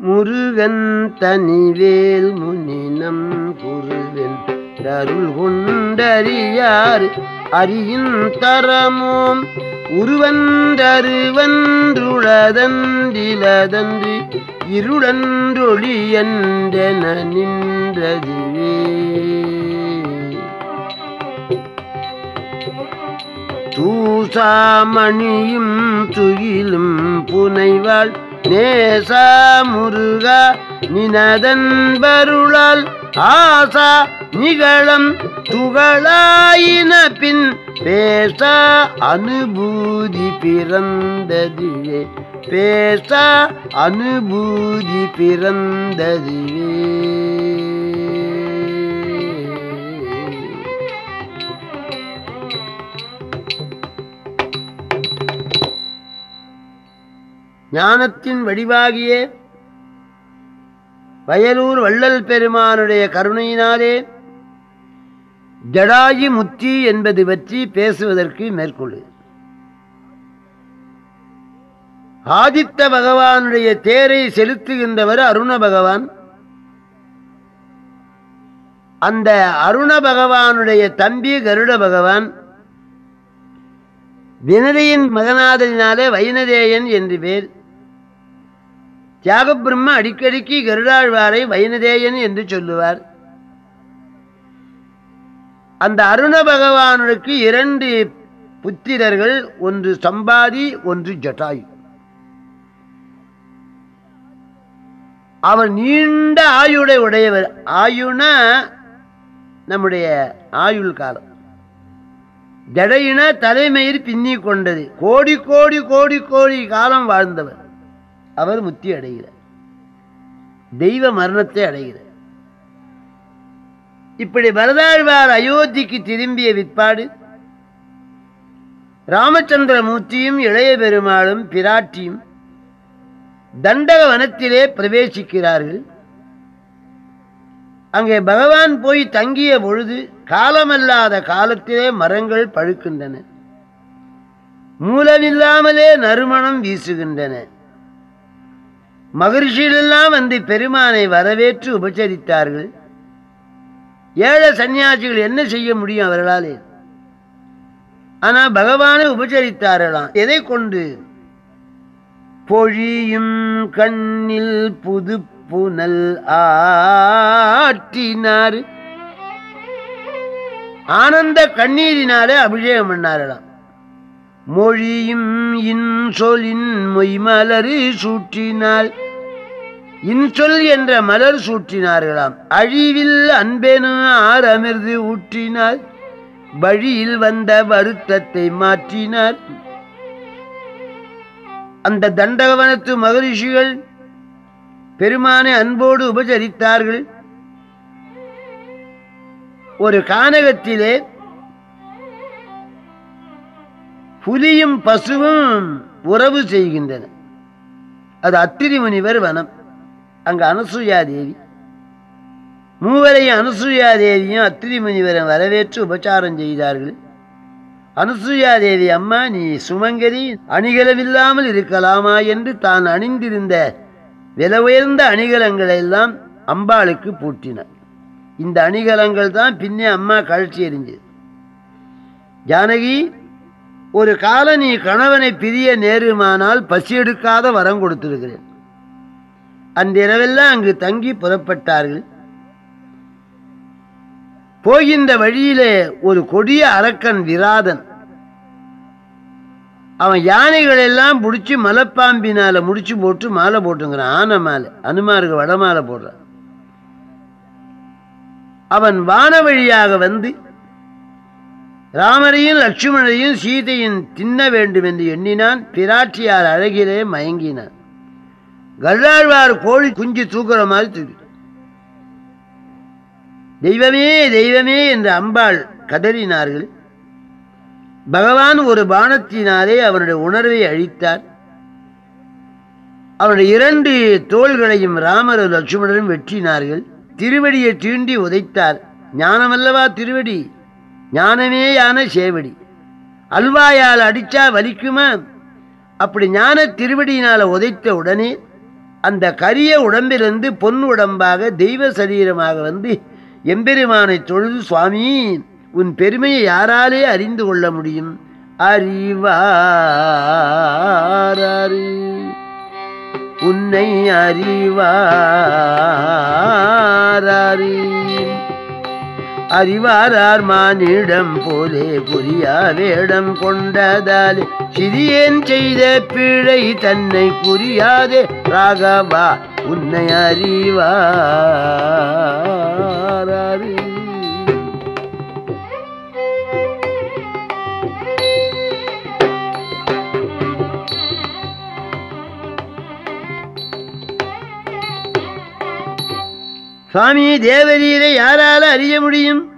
முருகன் தனிவேல் முனினம் குருவென் தருள் கொண்டறியார். அறியின் தரமோம் உருவன்றருவன்றுளதன்றிலதன்று இருளன்றொளி என்றென நின்றதுவே. தூசாமணியும் துயிலும் புனைவாள். நேசா முருகா நினதன்பருளால் ஆசா நிகழம் துகளாயின பின் பேச அனுபூதி பிறந்ததுவே. பேச அனுபூதி பிறந்ததுவே. ஞானத்தின் வடிவாகிய வயலூர் வள்ளல் பெருமானுடைய கருணையினாலே ஜடாயி முத்தி என்பது பற்றி பேசுவதற்கு மேற்கொள்ளு. ஆதித்த பகவானுடைய தேரை செலுத்துகின்றவர் அருண பகவான். அந்த அருண பகவானுடைய தம்பி கருட பகவான். வினதையின் மகனாதலினாலே வைனதேயன் என்று பேர். தியாகபிரம்ம அடிக்கடிக்கு கருடாழ்வாரை வைனதேயன் என்று சொல்லுவார். அந்த அருண பகவானுக்கு இரண்டு புத்திரர்கள் ஒன்று சம்பாதி ஒன்று ஜட்டாயு. அவர் நீண்ட ஆயுடை உடையவர். ஆயுனா நம்முடைய ஆயுள் காலம். ஜடையின தலைமயிர் பின்னி கொண்டது கோடி கோடி கோடி கோடி காலம் வாழ்ந்தவர். அவர் முத்தி அடைகிறார். தெய்வ மரணத்தை அடைகிறார். இப்படி வரதாழ்வார் அயோத்திக்கு திரும்பிய விற்பாடு ராமச்சந்திரமூர்த்தியும் இளைய பெருமாளும் பிராட்டியும் தண்டக வனத்திலே பிரவேசிக்கிறார்கள். அங்கே பகவான் போய் தங்கிய பொழுது காலமல்லாத காலத்திலே மரங்கள் பழுக்கின்றன. மூலமில்லாமலே நறுமணம் வீசுகின்றன. மகிழ்ச்சியிலெல்லாம் வந்து பெருமானை வரவேற்று உபச்சரித்தார்கள். ஏழை சன்னியாசிகள் என்ன செய்ய முடியும் அவர்களாலே? ஆனால் பகவானை உபச்சரித்தார்களாம். எதை கொண்டு? பொழியும் கண்ணில் புது புனல் ஆற்றினார். ஆனந்த கண்ணீரினாலே அபிஷேகம் பண்ணாரலாம் மொழியும் இன்சொலின் மொய்மலரு சூட்டினாள் இன்சொல் என்ற மலர் சூட்டினார்களாம் அழிவில் அன்பெனு ஆரமிர்து அமிர்து ஊற்றினார் வழியில் வந்த வருத்தத்தை மாற்றினார் அந்த தண்டகவனத்து மகரிஷிகள் பெருமானை அன்போடு உபசரித்தார்கள். ஒரு கானகத்திலே புலியும் பசுவும் உறவு செய்கின்றன. அது அத்திரி முனிவர் வனம். அங்கு அனசூயா தேவி மூவரையும் அனசூயா தேவியும் அத்திரி முனிவரை வரவேற்று உபச்சாரம் செய்தார்கள். அனுசூயா தேவி அம்மா நீ சுமங்கரி அணிகலமில்லாமல் இருக்கலாமா? என்று தான் அணிந்திருந்த விலை உயர்ந்த அணிகலங்களை எல்லாம் அம்பாளுக்கு பூட்டினார் இந்த அணிகலங்கள் தான் பின்னே அம்மா கழற்றி எறிஞ்சது. ஜானகி ஒரு கால நீ கணவனை பிரிய நேருமானால் பசி எடுக்காத வரம் கொடுத்திருக்கிறேன். அன்றிரவெல்லாம் அங்கு தங்கி புறப்பட்டார்கள். போகின்ற வழியிலே ஒரு கொடிய அரக்கன் விராதன். அவன் யானைகள் எல்லாம் பிடிச்சி மலைப்பாம்பினால முடிச்சு போட்டு மாலை போட்டுங்கிறான். ஆனை மாலை அனுமாருக்கு வடமாலை போடுறான். அவன் வான வழியாக வந்து ராமரையும் லட்சுமணரையும் சீதையின் தின்ன வேண்டும் என்று எண்ணினான். பிராட்டியார் அழகிலே மயங்கினான் கல்லாழ்வார் கோழி குஞ்சு தூக்குற மாதிரி தூக்கி தெய்வமே தெய்வமே என்று அம்பாள் கதறினார்கள். பகவான் ஒரு பானத்தினாலே அவனுடைய உணர்வை அழித்தார். அவனுடைய இரண்டு தோள்களையும் ராமர் லட்சுமணரும் வெற்றினார்கள் திருவடியை தீண்டி உதைத்தார். ஞானமல்லவா திருவடி. ஞானமேயான சேவடி. அல்வாயால் அடிச்சா வலிக்குமா? அப்படி ஞான திருவடியினால் உதைத்த உடனே அந்த கரிய உடம்பிலிருந்து பொன் உடம்பாக தெய்வ சரீரமாக வந்து எம்பெருமானை தொழுது சுவாமி உன் பெருமையை யாராலே அறிந்து கொள்ள முடியும்? அறிவாரு உன்னை அறிவாரு அறிவாரார் மானிடம் போலே புரியா வேடம் கொண்டதாலே சிறியேன் செய்த பிழை தன்னை புரியாதே ராகவா உன்னை அறிவாரு சுவாமி தேவரீரை யாரால அறிய முடியும்?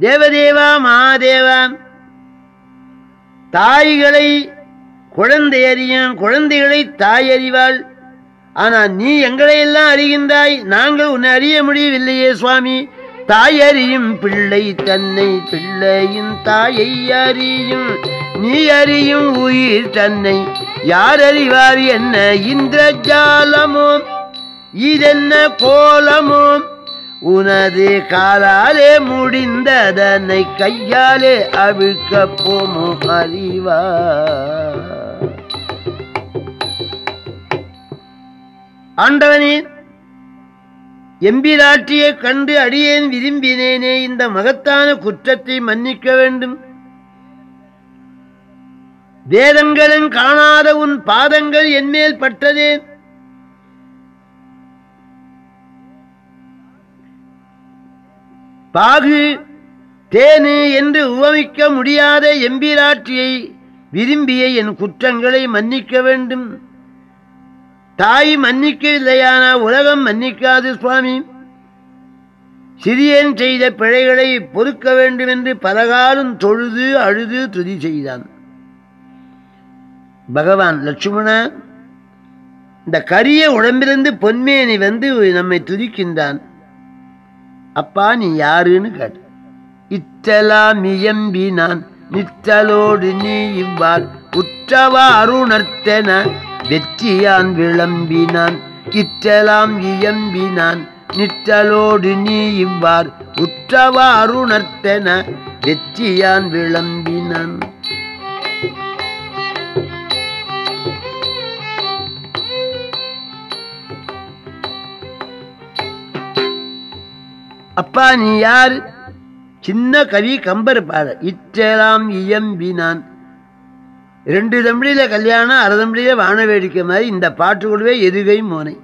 தேவதேவா மாதேவா? தாய்களை குழந்தை அறியும் குழந்தைகளை தாய் அறிவாள். ஆனால் நீ எங்களை எல்லாம் அறிகின்றாய். நாங்கள் உன்னை அறிய முடியவில்லையே சுவாமி. தாய் அறியும் பிள்ளை தன்னை பிள்ளையின் தாயை அறியும். நீ அறியும் உயிர் தன்னை யார் அறிவார் என்ன இந்திரஜாலமோ? இதென்ன கோலமும் உனது காலாலே முடிந்ததனை கையாலே அவிழ்க்க போமோ அறிவா? ஆண்டவனே எம்பிராட்டியை கண்டு அடியேன் விரும்பினேனே இந்த மகத்தான குற்றத்தை மன்னிக்க வேண்டும். வேதங்களும் காணாத உன் பாதங்கள் என்மேல் பட்டதே. பாகு தேனு என்று உவமிக்க முடியாத எம்பிராட்சியை விரும்பிய என் குற்றங்களை மன்னிக்க வேண்டும். தாய் மன்னிக்கவில்லையான உலகம் மன்னிக்காது சுவாமி. சிறியன் செய்த பிழைகளை பொறுக்க வேண்டும் என்று பலகாலம் தொழுது அழுது துதி செய்தான். பகவான் லட்சுமணா இந்த கரிய உடம்பிலிருந்து பொன்மேனி வந்து நம்மை துதிக்கின்றான். அப்பா நீ யாருன்னு கேட்ட இத்தலாம் இயம்பினான் நித்தலோடு நீ இவ்வாறு உற்றவா அருணர்த்தன வெற்றியான் விளம்பினான். இற்றலாம் இயம்பினான் நிற்றலோடு நீ இவ்வார் உற்றவா அருணர்த்தன வெற்றியான் விளம்பினான். அப்பா நீ யார்? சின்ன கவி கம்பர் பாட இற்றலாம் இயம்பினான். ரெண்டு தம்படியில கல்யாணம் அரை தம்படியில வான வேடிக்கை மாதிரி இந்த பாட்டு கூடவே எதுகை மோனை.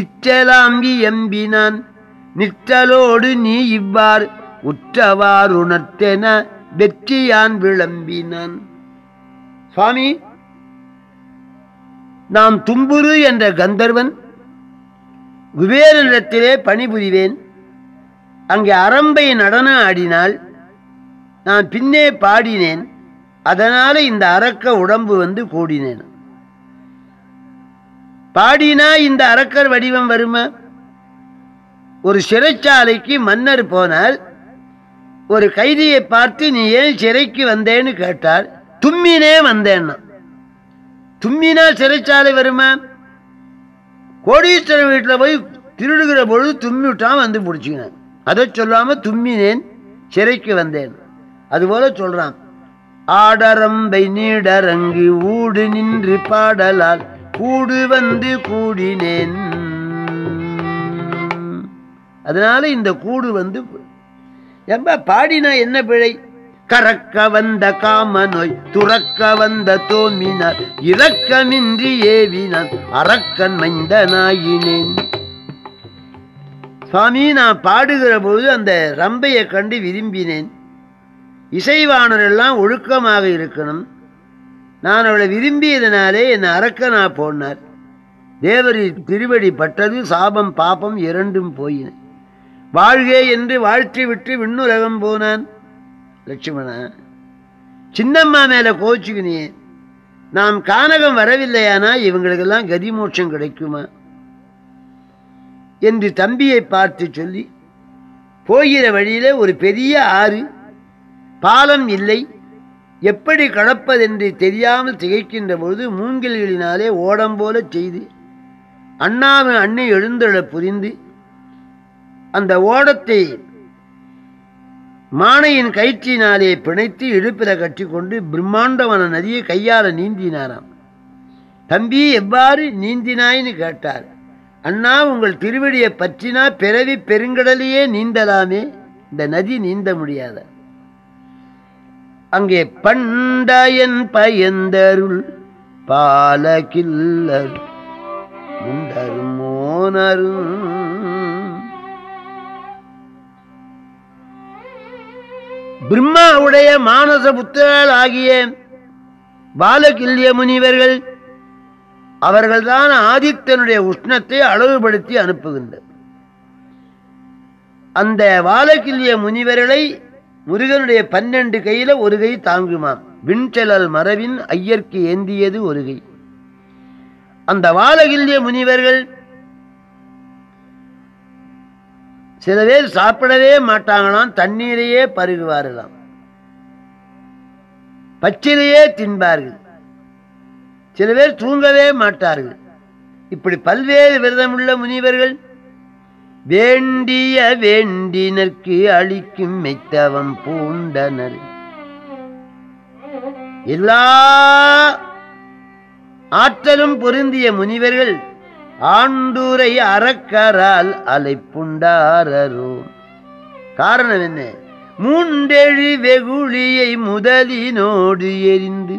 இற்றலாம்பி எம்பினான் நிற்றலோடு நீ இவ்வாறு உற்றவார் உணர்த்தென வெற்றியான் விளம்பினான். சுவாமி நாம் தும்புரு என்ற கந்தர்வன் குபேரனிடத்திலே பணிபுரிவேன். அங்கே அரம்பை நடனம் ஆடினால் நான் பின்னே பாடினேன். அதனால இந்த அரக்க உடம்பு வந்து கூடினேன். பாடினா இந்த அரக்கர் வடிவம் வருமா? ஒரு சிறைச்சாலைக்கு மன்னர் போனால் ஒரு கைதியை பார்த்து நீ ஏன் சிறைக்கு வந்தேன்னு கேட்டார் தும்மினே வந்தேன்னா. தும்மினா சிறைச்சாலை வருமா? கோடீஸ்வரர் வீட்டில் போய் திருடுகிற பொழுது தும்மிவிட்டான் வந்து பிடிச்சிக்கினேன். அதை சொல்லாம தும்மினேன் சிறைக்கு வந்தேன். அதுபோல சொல்றான். ஆடரம்பை நீடரங்கு ஊடு நின்று பாடலால் கூடு வந்து கூடினேன். அதனால இந்த கூடு வந்து எம்ப பாடினா என்ன பிழை? கறக்க வந்த காம நோய் துறக்க வந்த தோமினார் இரக்கமின்றி ஏவினான் அரக்கன் மைந்தனாயினேன். சுவாமி நான் பாடுகிற பொழுது அந்த ரம்பையை கண்டு விரும்பினேன். இசைவாணரெல்லாம் ஒழுக்கமாக இருக்கணும். நான் அவளை விரும்பியதனாலே என் அரக்கனா போனார். தேவரி திருவடி பட்டது சாபம் பாபம் இரண்டும் போயின. வாழ்கே என்று வாழ்த்தி விட்டு விண்ணுலகம் போனான். லட்சுமணா சின்னம்மா மேலே கோச்சுக்கினியே நாம் கானகம் வரவில்லையானா இவங்களுக்கெல்லாம் கதிமோட்சம் கிடைக்குமா? என்று தம்பியை பார்த்து சொல்லி போகிற வழியில ஒரு பெரிய ஆறு பாலம் இல்லை எப்படி கடப்பதென்று தெரியாமல் திகைக்கின்ற பொழுது மூங்கில்களினாலே ஓடம் போல செய்து அண்ணாவின் அன்னை எழுந்தெழ புரிந்து அந்த ஓடத்தை மானையின் கயிற்றினாலே பிணைத்து இடுப்பில கட்டிக்கொண்டு பிரம்மாண்டமான நதியை கையாள நீந்தினாராம். தம்பி எவ்வாறு நீந்தினாய்னு கேட்டார். அண்ணா உங்கள் திருவடியை பற்றினா பிறவி பெருங்கடலையே நீந்தலாமே. இந்த நதி நீந்த முடியாத. அங்கே பண்டாயன் பயந்தருள் பாலகில்லர் முண்டரும் மோனரும். பிரம்மாவுடைய மானச புத்திரால் ஆகிய பாலகில்ய முனிவர்கள் அவர்கள்தான் ஆதித்தனுடைய உஷ்ணத்தை அளவுபடுத்தி அனுப்புகின்றனர். அந்த வாழக்கிள்ளிய முனிவர்களை முருகனுடைய பன்னெண்டு கையில ஒரு கை தாங்குமாம். விண்செலல் மரவின் ஐயர்க்கு ஏந்தியது ஒரு கை. அந்த வாழகில்லிய முனிவர்கள் சில பேர் சாப்பிடவே மாட்டாங்களாம் தண்ணீரையே பருகுவார்களாம். பச்சிலையே தின்பார்கள். சில பேர் தூங்கவே மாட்டார்கள். இப்படி பல்வேறு விரதமுள்ள முனிவர்கள் வேண்டிய வேண்டினர்க்கு அளிக்கும் மெத்தவம் பூண்டனர். எல்லா ஆற்றலும் பொருந்திய முனிவர்கள் ஆண்டூரை அறக்கரால் அலைப்புண்டாரோ காரணம் என்ன? மூண்டெழி வெகுளியை முதலினோடு எரிந்து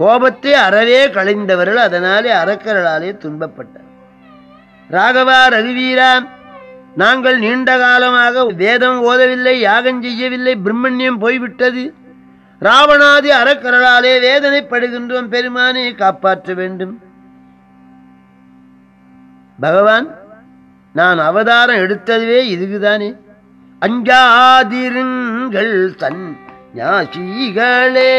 கோபத்தை அறவே களைந்தவர்கள் அதனாலே அறக்கரலாலே துன்பப்பட்டார். ராகவா ரகுவீரா நாங்கள் நீண்ட காலமாக வேதம் ஓதவில்லை யாகம் செய்யவில்லை பிரம்மண்யம் போய்விட்டது. ராவணாதி அறக்கரலாலே வேதனைப்படுகின்றோம் பெருமானை காப்பாற்ற வேண்டும். பகவான் நான் அவதாரம் எடுத்ததுவே இதுக்குதானே அஞ்சாதிருங்கள் தன் ஞாசிகளே.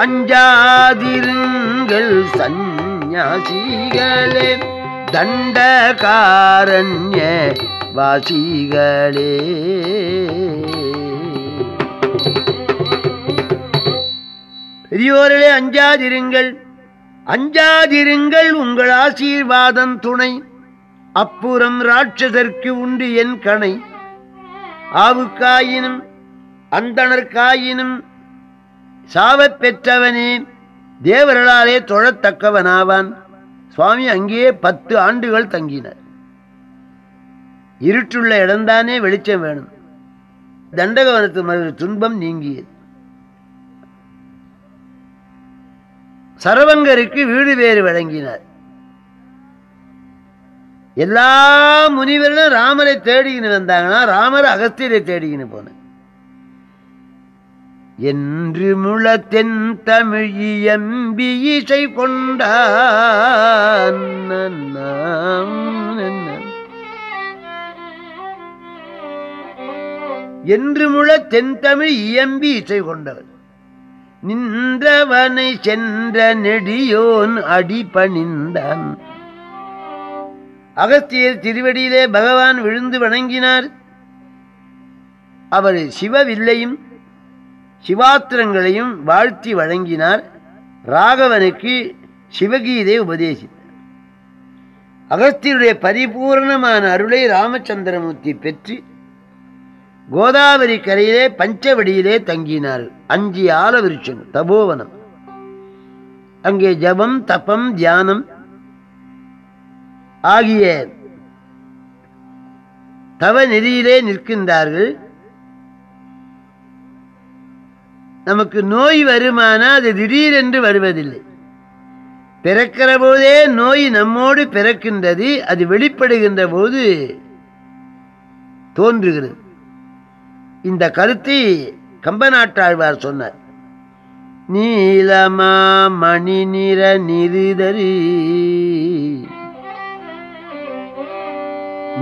அஞ்சாதிருங்கள் சந்நியாசிகளே தண்டகாரண்ய வாசிகளே. பெரியோர்களே அஞ்சாதிருங்கள். அஞ்சாதிருங்கள் உங்கள் ஆசீர்வாதம் துணை. அப்புறம் ராட்சதற்கு உண்டு என் கணை. ஆவுக்காயினும் அந்தணர்க்காயினும் சாவப் பெற்றவனே தேவர்களாலே தொழத்தக்கவனாவான். சுவாமி அங்கேயே பத்து ஆண்டுகள் தங்கினார். இருட்டுள்ள இடம்தானே வெளிச்சம் வேணும். தண்டகவனத்து மனது துன்பம் நீங்கியது. சரவங்கருக்கு வீடு வேறு வழங்கினார். எல்லா முனிவர்களும் ராமரை தேடிக்கின்னு வந்தாங்கன்னா ராமர் அகஸ்தியரை தேடிக்கின்னு போன என்று முள தென் தமிழ் எம்பி இசை கொண்டான் என்று முழ தென்தமிழ் இயம்பி இசை கொண்டவன். நின்றவனை சென்ற நெடியோன் அடி பணிந்தான். அகஸ்தியர் திருவடியிலே பகவான் விழுந்து வணங்கினார். அவர் சிவவில்லையும் சிவாத்திரங்களையும் வாழ்த்தி வழங்கினார் ராகவனுக்கு சிவகீதை உபதேசித்தார். அகஸ்தியருடைய பரிபூர்ணமான அருளை ராமச்சந்திரமூர்த்தி பெற்று கோதாவரி கரையிலே பஞ்சவடியிலே தங்கினார். அஞ்சு ஆல விருட்சம் தபோவனம். அங்கே ஜபம் தபம் தியானம் ஆகிய தவ நெறியிலே நிற்கின்றார்கள். நமக்கு நோய் வருமானால் அது திடீரென்று வருவதில்லை. பிறக்கிற போதே நோய் நம்மோடு பிறக்கின்றது அது வெளிப்படுகின்ற போது தோன்றுகிறது. இந்த கருத்தை கம்பநாட்டாழ்வார் சொன்னார். நீலமா மணி நிற நிருதரி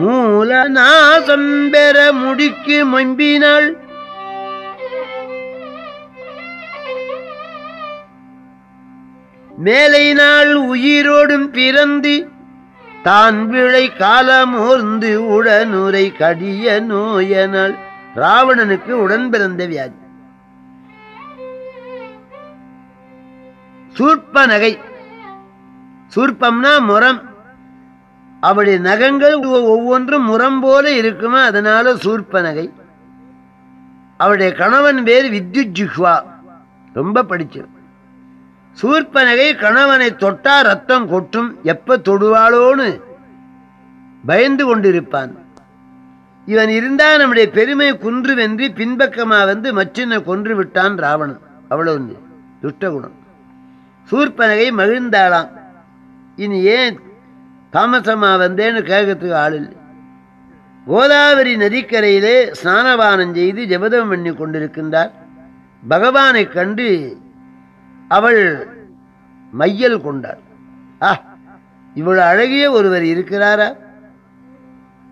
மூல நாசம் பெற முடிக்கு மொம்பினாள் மேலை நாள் உயிரோடும் பிறந்து தான் விளை காலமோர்ந்து உடனுரை கடிய நோயனால் ராவணனுக்கு உடன் பிறந்த வியாதி. சூர்ப்ப நகை சூர்ப்பம்னா முரம். அவளுடைய நகங்கள் ஒவ்வொன்றும் முரம் போல இருக்குமா? அதனால சூர்ப்ப நகை அவருடைய கணவன் பேர் வித்யுஜிஹ்வா ரொம்ப படிச்சது சூர்ப்பனகை கணவனை தொட்டா ரத்தம் கொட்டும். எப்ப தொடுவாளோன்னு பயந்து கொண்டிருப்பான். இவன் இருந்தா நம்முடைய பெருமை குன்று வென்று பின்பக்கமா வந்து மச்சினை கொன்று விட்டான் ராவணன். அவ்வளவு துஷ்டகுணம் சூர்பனகை மகிழ்ந்தாளாம். இனி ஏன் தாமசமா வந்தேன்னு கேட்கறதுக்கு ஆள் இல்லை. கோதாவரி நதிக்கரையிலே ஸ்நானபானம் செய்து ஜபதம் பண்ணி கொண்டிருக்கின்றார். பகவானை கண்டு அவள் மையல் கொண்டாள். ஆ இவ்வளவு அழகிய ஒருவர் இருக்கிறாரா?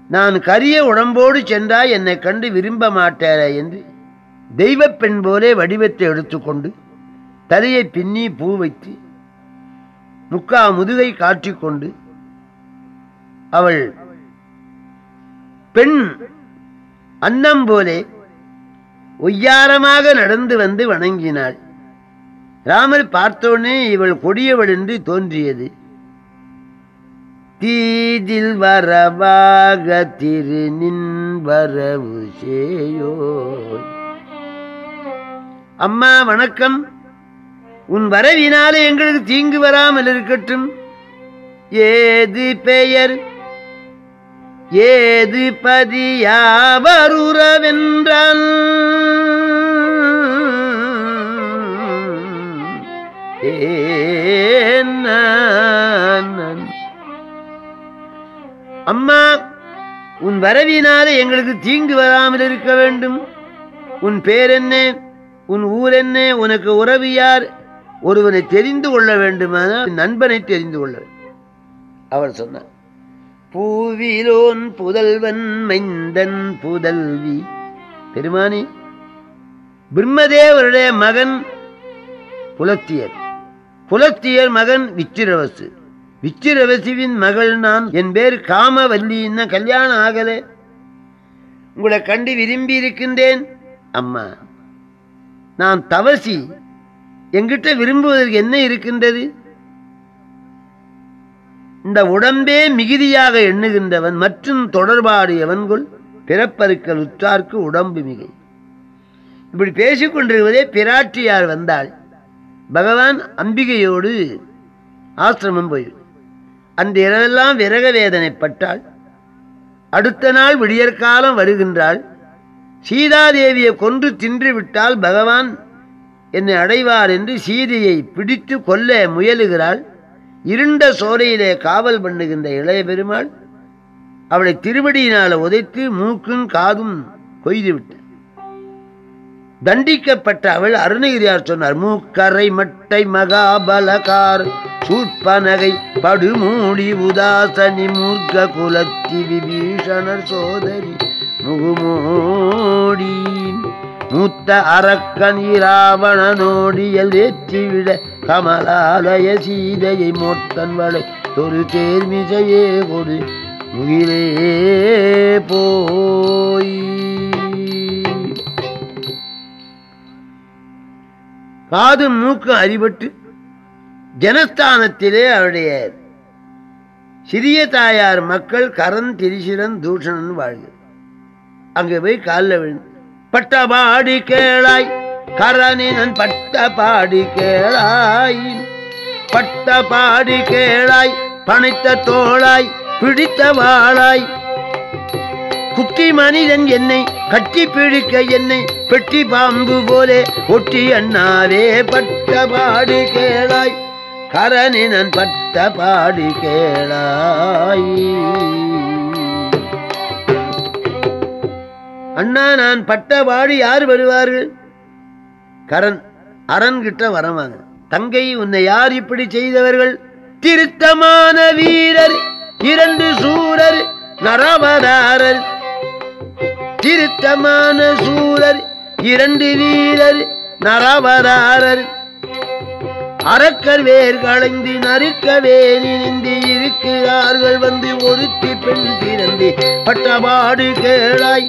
நான் கரிய உடம்போடு சென்றால் என்னை கண்டு விரும்ப மாட்டேரே என்று தெய்வப் பெண் போலே வடிவத்தை எடுத்துக்கொண்டு தலையை பின்னி பூ வைத்து முக்கா முதுகை காட்டிக்கொண்டு அவள் பெண் அன்னம் போலே ஒய்யாரமாக நடந்து வந்து வணங்கினாள். ராமர் பார்த்தோன்னே இவள் கொடியவள் என்று தோன்றியது. தீதில் வரவாக திரு நின் வரவு சேயோ அம்மா வணக்கம். உன் வரவினாலே எங்களுக்கு தீங்கு வராமல் இருக்கட்டும். ஏது பெயர்? ஏது பதியாவருறவென்றான் அம்மா உன் வரவினாலே எங்களுக்கு தீங்கு வராமல் இருக்க வேண்டும். உன் பேர் என்ன? உன் ஊர் என்ன? உனக்கு உறவு யார்? ஒருவனை தெரிந்து கொள்ள வேண்டுமானால் நண்பனை தெரிந்து கொள்ள அவர் சொன்னார் பூவிலோன் புதல்வன் மைந்தன் புதல்வி. பெருமானி பிரம்மதேவருடைய மகன் புலத்தியர். புலத்தியர் மகன் விச்சிரவசு. விச்சிரவசிவின் மகள் நான் என் பேர் காமவல்லி இன்னும் கல்யாணம் ஆகல? உங்களை கண்டு விரும்பி இருக்கின்றேன் அம்மா. நான் தவசி. எங்கிட்ட விரும்புவதற்கு என்ன இருக்கின்றது? இந்த உடம்பே மிகுதியாக எண்ணுகின்றவன் மற்றும் தொடர்பாடு எவன்கொள் பிறப்பருக்கள் உற்றார்க்கு உடம்பு மிகை. இப்படி பேசிக்கொண்டிருப்பதே பிராட்டியார் வந்தாள். பகவான் அம்பிகையோடு ஆசிரமம் போயிடும் அந்த இரவெல்லாம் விரக வேதனைப்பட்டாள் அடுத்த நாள் விடியற்காலம் வருகின்றாள். சீதாதேவியை கொன்று தின்று விட்டால் பகவான் என்னை அடைவார் என்று சீதையை பிடித்து கொல்ல முயலுகிறாள். இருண்ட சோலையிலே காவல் பண்ணுகின்ற இளைய பெருமாள் அவளை திருவடியினால் உதைத்து மூக்கும் காதும் கொய்து தண்டிக்கப்பட்ட அவள் அருணகிரியார் சொன்னார் மூக்கரை மட்டை மகாபலகார் உட்பனகை படுமூடி உதாசனி மூர்க்க குலத்தி விபீஷணர் சோதரி முகுமோடி மூத்த அரக்கன் இராவணனோடியல் ஏற்றிவிட கமலாலய சீதையை மோத்தன் வளை ஒரு தேர்மிசையே கொடு முகிலே போய். காது மூக்கு அறிபட்டு ஜனஸ்தானத்திலே அவருடைய சிறிய தாயார் மக்கள் கரன் திரிசிரன் தூஷணன் வாழ்க. அங்கே போய் காலில் விழுந்து பட்ட பாடி கேளாய் கரணினன் பட்ட பாடி கேளாய் பட்ட பாடி கேளாய் பணித்த தோளாய் பிடித்த வாழாய் குட்டி மனிதன் என்னை கட்டி பிடிக்க என்னை பெட்டி பாம்பு போலே ஒட்டி அண்ணாரே பட்ட பாடி கேளாய் கரணினன் பட்ட பாடி கேளாய். அண்ணா நான் பட்ட பாடி யார் வருவார்கள்? கரண் அரண் கிட்ட வரவாங்க தங்கை உன்னை யார் இப்படி செய்தவர்கள்? திருத்தமான வீரர் இரண்டு சூரர் நரவதாரர். திருத்தமான சூரர் இரண்டு வீரர் நரவதாரர். அரக்கர் வேர் களைந்து நறுக்கவே நினைந்து இருக்கிறார்கள் வந்து ஒருத்தி பெண் திறந்து பட்டபாடு கேளாய்.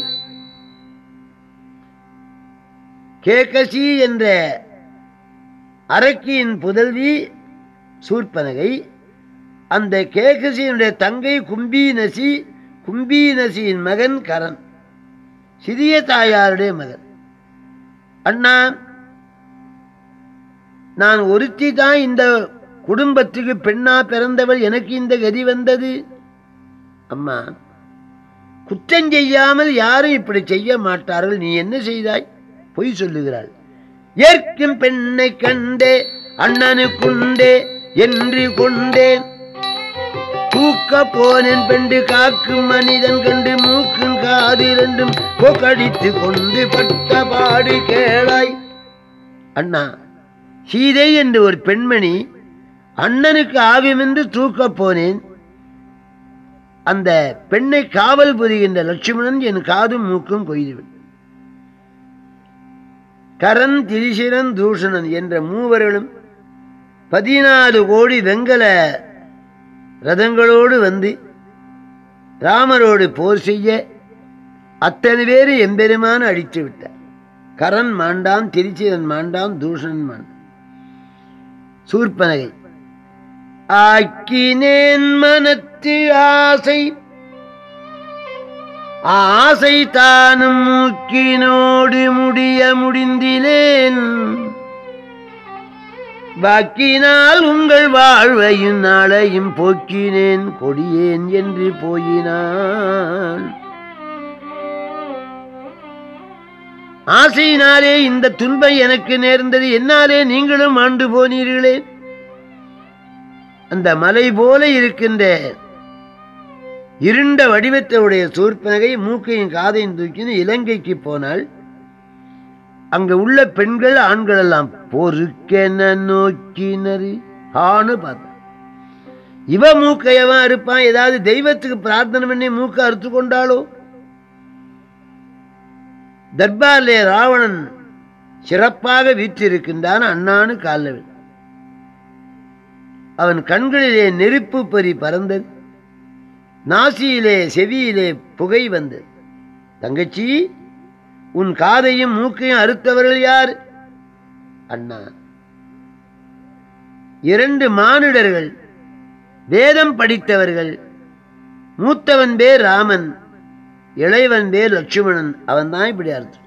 கேகசி என்ற அரக்கியின் புதல்வி சூர்பனகை அந்த கேகசியினுடைய தங்கை கும்பீனசி கும்பீனசியின் மகன் கரன் சிறிய தாயாருடைய மகன். அண்ணா நான் ஒருத்தி தான் இந்த குடும்பத்துக்கு பெண்ணா பிறந்தவள் எனக்கு இந்த கதி வந்தது. அம்மா குற்றம் செய்யாமல் யாரும் இப்படி செய்ய மாட்டார்கள். நீ என்ன செய்தாய்? பொய் சொல்லுகிறாள். ஏற்கும் பெண்ணை கண்டே அண்ணனுக்குண்டே என்று கொண்டேன். தூக்க போனேன் பெண்டு காக்கும் மனிதன் கண்டு மூக்கும் காதிரண்டும் கொக்கடித்து கொண்டு பட்ட பாடு கேளாய். அண்ணா சீதை என்று ஒரு பெண்மணி அண்ணனுக்கு ஆகுமென்று தூக்கப் போனேன். அந்த பெண்ணை காவல் புரிகின்ற லட்சுமணன் என் காதும் மூக்கும் கொய்துவிட்டான் கரன் திரிசிரன் தூஷணன் என்ற மூவர்களும் பதினாலு கோடி வெங்கல ரதங்களோடு வந்து ராமரோடு போர் செய்ய அத்தனை பேரு எம்பெருமான அடித்து விட்டார் கரன் மாண்டான் திருச்சிரன் மாண்டான் தூஷணன் மாண்டான். சூர்பனகை. ஆக்கினேன் மனத்து ஆசை. ஆசை தானும் மூக்கினோடு முடிய முடிந்திலேன். வாக்கினால் உங்கள் வாழ்வையும் நாளையும் போக்கினேன். கொடியேன் என்று போயினான் ஆசையினாலே இந்த துன்பை எனக்கு நேர்ந்தது. என்னாலே நீங்களும் ஆண்டு போனீர்களே. அந்த மலை போல இருக்கின்ற இருண்ட வடிவத்தவுடைய சூர்பனகை மூக்கையும் காதையும் தூக்கின்னு இலங்கைக்கு போனால் அங்க உள்ள பெண்கள் ஆண்கள் எல்லாம் பொறுக்கென நோக்கினரு. ஆணு பார்த்த இவ மூக்கையவன் இருப்பான். ஏதாவது தெய்வத்துக்கு பிரார்த்தனை பண்ணி மூக்க அறுத்து கொண்டாலோ தர்பாரிலே ராவணன் சிறப்பாக வீற்றிருக்கின்றான் அண்ணானு காலில் அவன் கண்களிலே நெருப்பு பறி பறந்தது. நாசியிலே செவியிலே புகை வந்தது. தங்கச்சி உன் காதையும் மூக்கையும் அறுத்தவர்கள் யார்? அண்ணா. இரண்டு மானிடர்கள் வேதம் படித்தவர்கள் மூத்தவன் பேர் ராமன். இளையவன் பேர் லட்சுமணன். அவன் தான் இப்படி அர்த்தம்.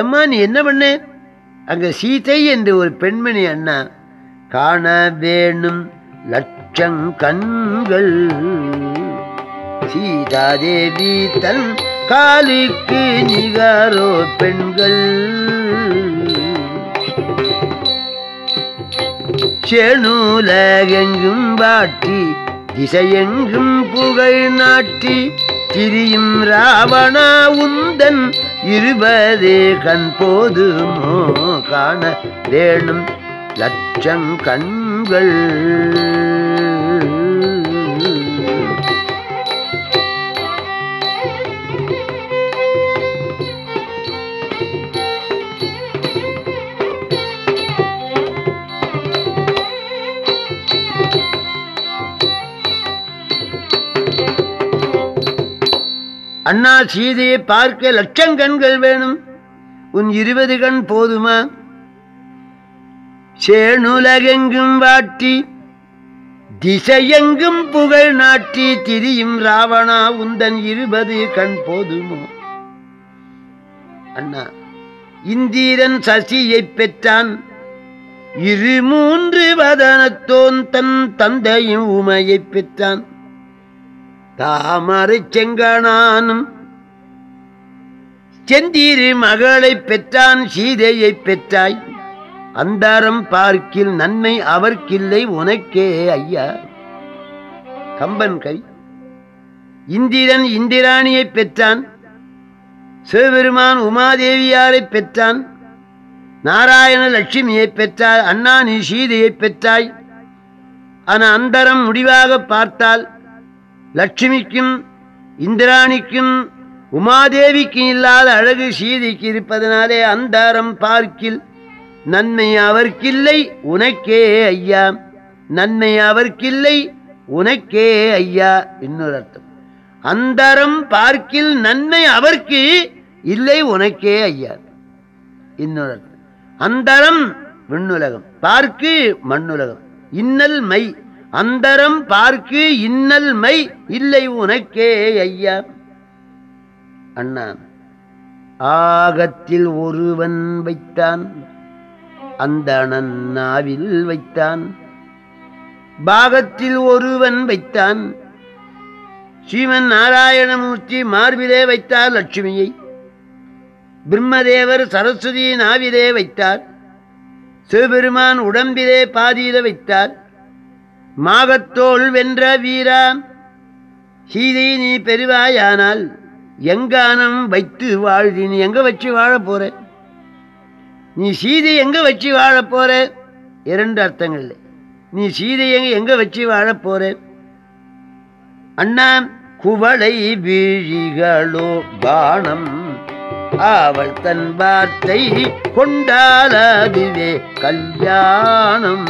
எம்மா நீ என்ன பண்ண? அங்கே சீதை என்று ஒரு பெண்மணி அண்ணா காண வேணும் லட்சங்கண்கள் சீதாதேவி தன் காலுக்கு நிகரோ பெண்கள். செணுலகெங்கும் வாட்டி திசையெங்கும் புகழ் நாட்டி திரியும் ராவணா உந்தன் இருபதே கண் போதுமோ காண வேணும் லட்சங்கண்கள் அண்ணா சீதையை பார்க்க லட்சங்கண்கள் வேணும். உன் இருபது கண் போதுமா? சேணுலகெங்கும் வாட்டி திசையெங்கும் புகழ் நாட்டி திரியும் ராவணா உந்தன் இருபது கண் போதுமோ? அண்ணா இந்திரன் சசியை பெற்றான். இரு மூன்று வதனத்தோன் தன் தந்தையும் உமையை பெற்றான். தாமரை செங்கனானும் செந்தீரு மகளை பெற்றான் சீதையை பெற்றாய். அந்தாரம் பார்க்கில் நன்மை அவர்க்கில்லை உனக்கே ஐயா. கம்பன் கை. இந்திரன் இந்திராணியை பெற்றான். சிவபெருமான் உமாதேவியாரை பெற்றான். நாராயண லட்சுமியை பெற்றாய் அண்ணா நீ சீதையை பெற்றாய். ஆனால் அந்தரம் முடிவாக பார்த்தால் லட்சுமிக்கும் இந்திராணிக்கும் உமாதேவிக்கும் இல்லாத அழகு சீதைக்கு இருப்பதனாலே அந்தாரம் பார்க்கில் நன்மை அவர்க்கில்லை உனக்கே ஐயா. நன்மை அவர்க்கில்லை உனக்கே ஐயா இன்னொரு அர்த்தம். அந்தரம் பார்க்கில் நன்மை அவர்க்கு இல்லை உனக்கே ஐயா. இன்னொரு அர்த்தம். அந்தரம் விண்ணுலகம். பார்க்கு மண்ணுலகம். இன்னல் மை. அந்தரம் பார்க்கு இன்னல் மை இல்லை உனக்கே ஐயா. அண்ணா ஆகத்தில் ஒருவன் வைத்தான் அந்த நாவில் வைத்தான். பாகத்தில் ஒருவன் வைத்தான் ஸ்ரீமன் நாராயணமூர்த்தி மார்பிலே வைத்தார் லட்சுமியை. பிரம்மதேவர் சரஸ்வதியின் ஆவிலே வைத்தார். சிவபெருமான் உடம்பிலே பாதியில வைத்தார். மாகத்தோல் வென்ற வீரா. சீதை நீ பெறுவாயானால் எங்கானம் வைத்து வாழ்தி. நீ எங்க வச்சு வாழ போற? நீ சீதை எங்க வச்சு வாழ போற? இரண்டு அர்த்தங்கள் நீ சீதை எங்க எங்க வச்சு வாழ போற? அண்ணா குவளை வீழிகளோ பானம். அவள் தன் வார்த்தை கொண்டாலதுவே கல்யாணம்.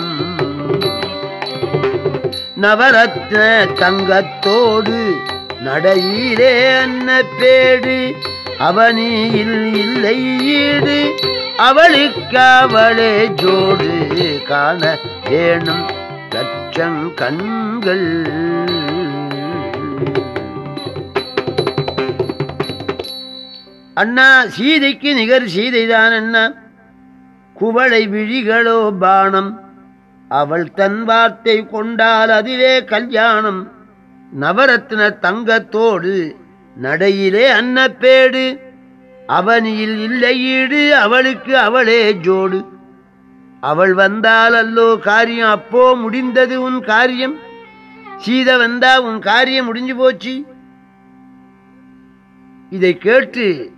நவரத்ன தங்கத்தோடு நடையிலே அன்ன பேடு. அவனியில் இல்லை ஈடு. அவளுக்கவளே ஜோடு காண வேணும் லட்சம் கண்கள். அண்ணா சீதைக்கு நிகர் சீதைதான் அண்ணா. குவளை விழிகளோ பானம். அவள் தன் வார்த்தை கொண்டால் அதுவே கல்யாணம். நவரத்ன தங்கத்தோடு நடையிலே அன்னப்பேடு. அவனியில் இல்லையீடு அவளுக்கு அவளே ஜோடு. அவள் வந்தால் அல்லோ காரியம் அப்போ முடிந்தது உன் காரியம். சீதை வந்தா உன் காரியம் முடிஞ்சு போச்சு. இதை கேட்டு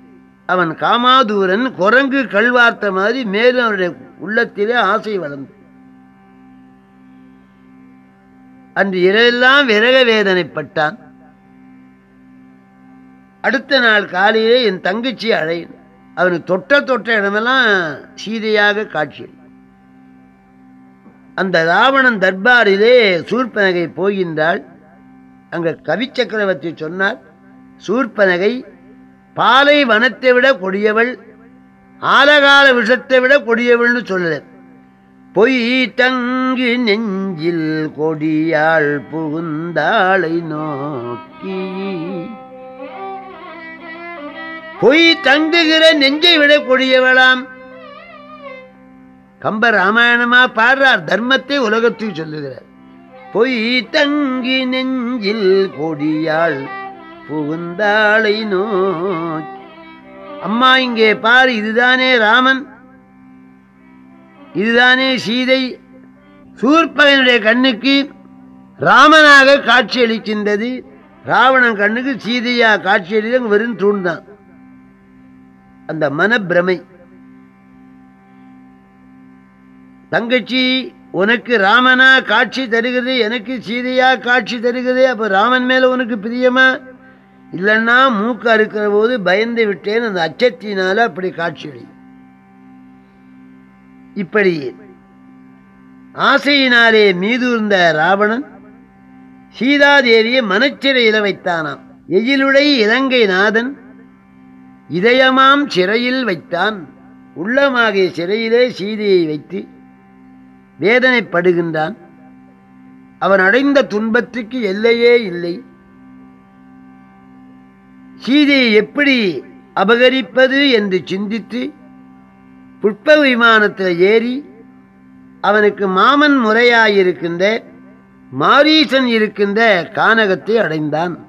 அவன் காமாதூரன் குரங்கு கல்வார்த்த மாதிரி மேலும் அவருடைய உள்ளத்திலே ஆசை வளர்ந்து அன்று இரவெல்லாம் விரக வேதனைப்பட்டான் அடுத்த நாள் காலையிலே என் தங்கச்சி அழையின் அவனுக்கு தொட்ட தொட்ட இடமெல்லாம் சீதையாக காட்சி அந்த ராவணன் தர்பாரிலே சூர்பனகை போகின்றாள். அங்கே கவி சக்கரவர்த்தி சொன்னார் சூர்பனகை பாலை வனத்தை விட கொடியவள் ஆலகால விஷத்தை விட கொடியவள்னு சொல்லல. பொய் தங்கு நெஞ்சில் கொடியாள் புகுந்தாளை நோக்கி. பொய் தங்குகிற நெஞ்சை விட கொடியவளாம். கம்ப ராமாயணமா பாடுறார் தர்மத்தை உலகத்துக்கு சொல்லுகிறார். பொய் தங்கி நெஞ்சில் கொடியாள் புகுந்தாளை நோக்கி. அம்மா இங்கே பாரு இதுதானே ராமன். இதுதானே சீதை? சூர்பகனுடைய கண்ணுக்கு ராமனாக காட்சியளிக்கின்றது ராவணன் கண்ணுக்கு சீதையா காட்சியளிக்க வெறும் தூண்தான் அந்த மனப்பிரமை. தங்கச்சி உனக்கு ராமனா காட்சி தருகிறது எனக்கு சீதையா காட்சி தருகிறது அப்ப ராமன் மேல உனக்கு பிரியமா? இல்லைன்னா மூக்கா இருக்கிற போது பயந்து விட்டேன் அந்த அச்சத்தினால அப்படி காட்சியளி இப்படி ஆசையினாலே மீதுர்ந்த ராவணன் சீதாதேவியை மனச்சிறையில வைத்தானாம் எயிலுடை இலங்கை நாதன் இதயமாம் சிறையில் வைத்தான். உள்ளமாகிய சிறையிலே சீதையை வைத்து வேதனைப்படுகின்றான். அவன் அடைந்த துன்பத்துக்கு எல்லையே இல்லை. சீதையை எப்படி அபகரிப்பது என்று சிந்தித்து புஷ்ப விமானத்தில் ஏறி அவனுக்கு மாமன் முறையாயிருக்கின்ற மாரீசன் இருக்கின்ற கானகத்தை அடைந்தான்.